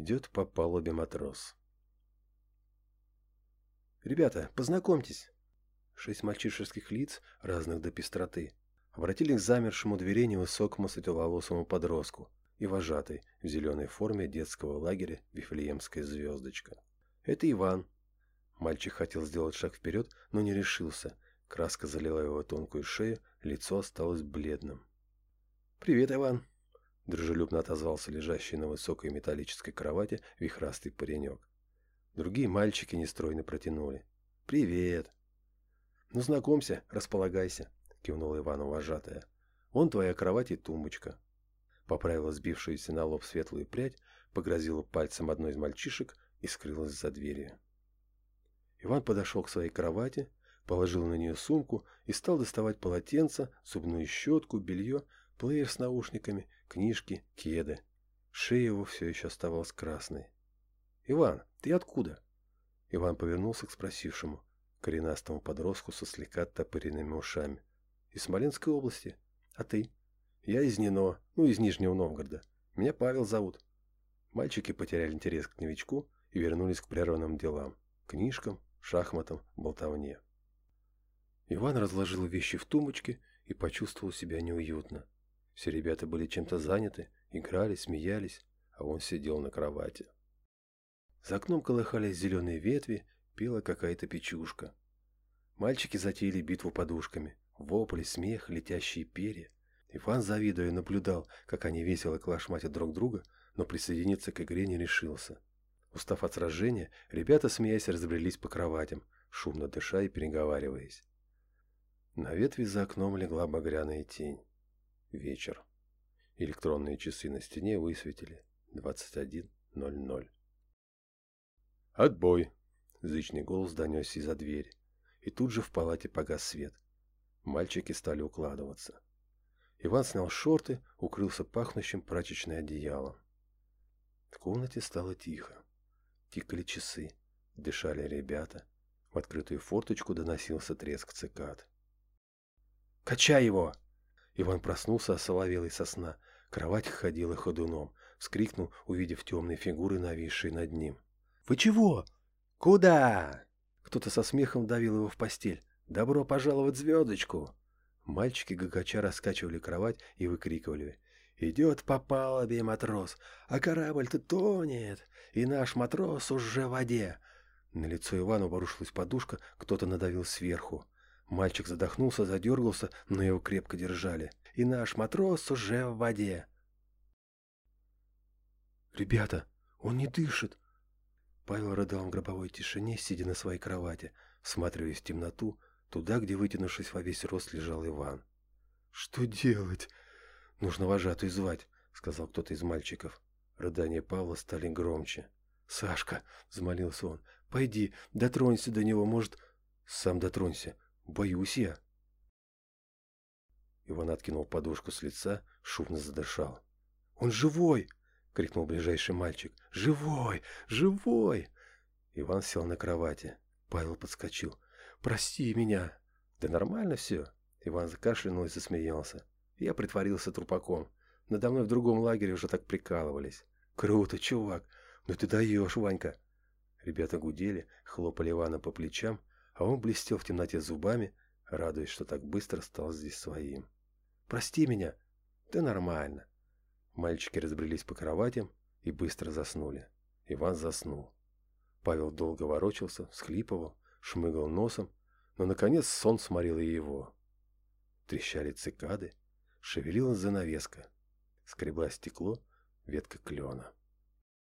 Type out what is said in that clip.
Идет по палубе матрос. «Ребята, познакомьтесь!» Шесть мальчишеских лиц, разных до пестроты, обратили к замершему двери невысокому светловолосому подростку и вожатой в зеленой форме детского лагеря «Вифлеемская звездочка». «Это Иван». Мальчик хотел сделать шаг вперед, но не решился. Краска залила его тонкую шею, лицо осталось бледным. «Привет, Иван!» Дружелюбно отозвался лежащий на высокой металлической кровати вихрастый паренек. Другие мальчики нестройно протянули. «Привет!» «Ну, знакомься, располагайся», — кивнула Иван вожатая. «Вон твоя кровать и тумбочка». Поправила сбившуюся на лоб светлую прядь, погрозила пальцем одной из мальчишек и скрылась за дверью. Иван подошел к своей кровати, положил на нее сумку и стал доставать полотенце, зубную щетку, белье Плеер с наушниками, книжки, кеды. Шея его все еще оставалась красной. «Иван, ты откуда?» Иван повернулся к спросившему, коренастому подростку со слегка оттопыренными ушами. «Из Смоленской области. А ты?» «Я из Нино, ну, из Нижнего Новгорода. Меня Павел зовут». Мальчики потеряли интерес к новичку и вернулись к прерванным делам. Книжкам, шахматам, болтовне. Иван разложил вещи в тумбочке и почувствовал себя неуютно. Все ребята были чем-то заняты, играли, смеялись, а он сидел на кровати. За окном колыхались зеленые ветви, пела какая-то печушка. Мальчики затеяли битву подушками. Вопли, смех, летящие перья. Иван, завидуя, наблюдал, как они весело клашматят друг друга, но присоединиться к игре не решился. Устав от сражения, ребята, смеясь, разбрелись по кроватям, шумно дыша и переговариваясь. На ветви за окном легла багряная тень. Вечер. Электронные часы на стене высветили 21.00. «Отбой!» – зычный голос донесся из-за двери. И тут же в палате погас свет. Мальчики стали укладываться. Иван снял шорты, укрылся пахнущим прачечной одеялом. В комнате стало тихо. Тикали часы, дышали ребята. В открытую форточку доносился треск цикад. «Качай его!» Иван проснулся, осоловелый со сна. Кровать ходила ходуном. Вскрикнул, увидев темные фигуры, нависшие над ним. «Вы чего? Куда?» Кто-то со смехом давил его в постель. «Добро пожаловать звездочку!» Мальчики гагача раскачивали кровать и выкрикивали. «Идет по палубе матрос, а корабль-то тонет, и наш матрос уже в воде!» На лицо Ивана обрушилась подушка, кто-то надавил сверху. Мальчик задохнулся, задергался, но его крепко держали. И наш матрос уже в воде. «Ребята, он не дышит!» Павел рыдал в гробовой тишине, сидя на своей кровати, всматриваясь в темноту, туда, где, вытянувшись во весь рост, лежал Иван. «Что делать?» «Нужно вожатую звать», — сказал кто-то из мальчиков. Рыдания Павла стали громче. «Сашка», — взмолился он, — «пойди, дотронься до него, может...» «Сам дотронься», Боюсь я. Иван откинул подушку с лица, шумно задышал. «Он живой!» — крикнул ближайший мальчик. «Живой! Живой!» Иван сел на кровати. Павел подскочил. «Прости меня!» «Да нормально все!» Иван закашлянул и засмеялся. Я притворился трупаком. Надо мной в другом лагере уже так прикалывались. «Круто, чувак! Ну ты даешь, Ванька!» Ребята гудели, хлопали Ивана по плечам, а он блестел в темноте зубами, радуясь, что так быстро стал здесь своим. «Прости меня!» «Да нормально!» Мальчики разбрелись по кроватям и быстро заснули. Иван заснул. Павел долго ворочался, всхлипывал, шмыгал носом, но, наконец, сон сморил и его. Трещали цикады, шевелилась занавеска, скребла стекло ветка клена.